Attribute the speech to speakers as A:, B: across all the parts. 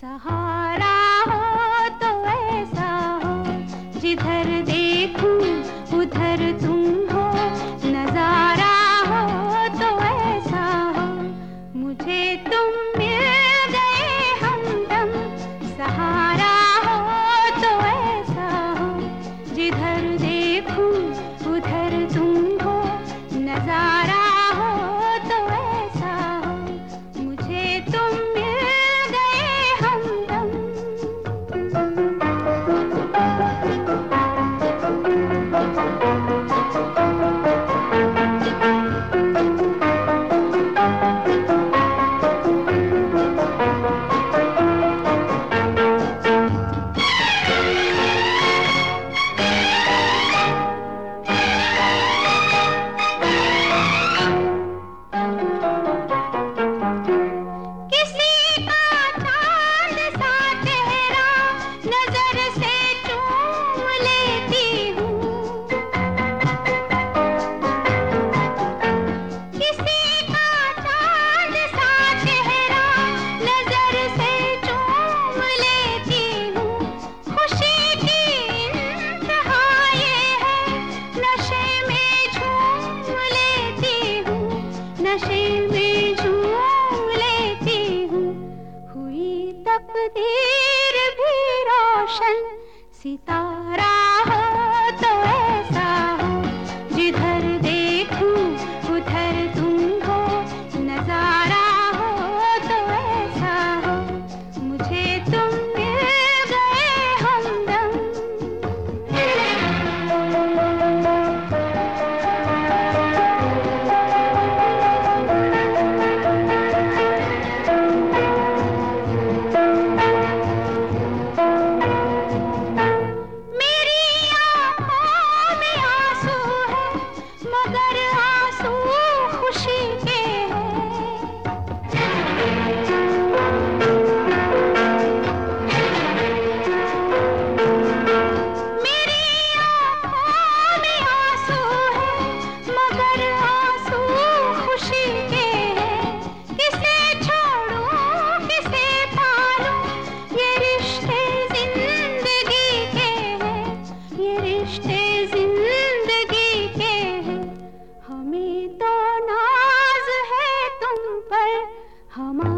A: सहारा नशे में झूम लेती हूँ। हुई तकदीर भी रोशन सीता 好吗？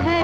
A: थे